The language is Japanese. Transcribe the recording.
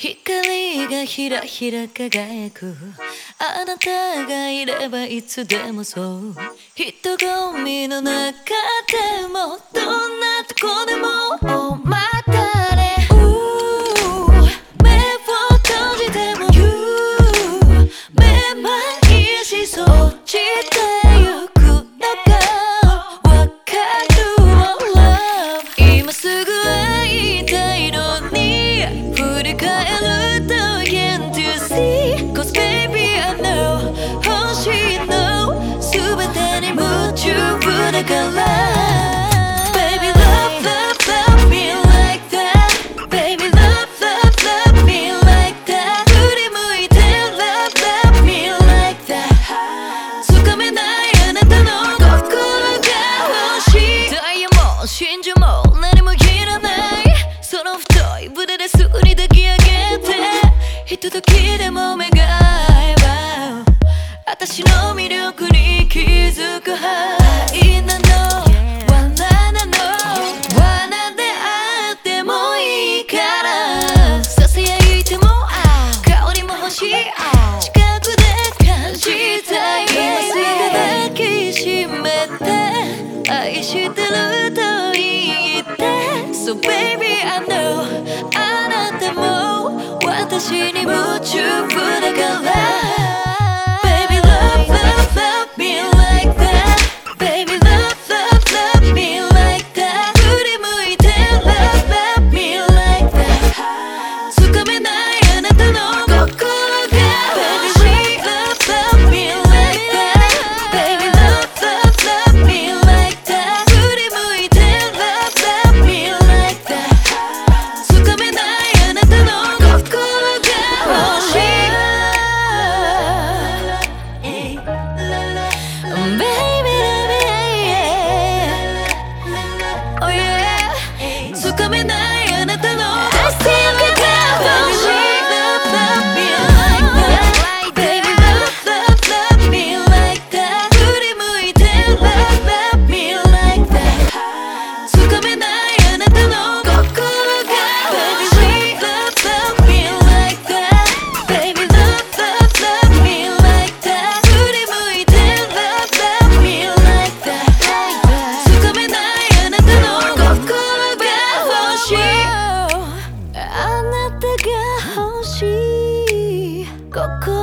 光がひらひら輝く。あなたがいればいつでもそう。人混みの中でもどんなとこでも。お待たれ。目を閉じても。You めまいしそう落ちてゆくのがわかる Oh love 今すぐ真珠も何もいらないその太い腕ですぐに抱き上げてひとときでも目が合えば私の魅力に気づく愛 So baby I know あなたも私に夢中 Coco.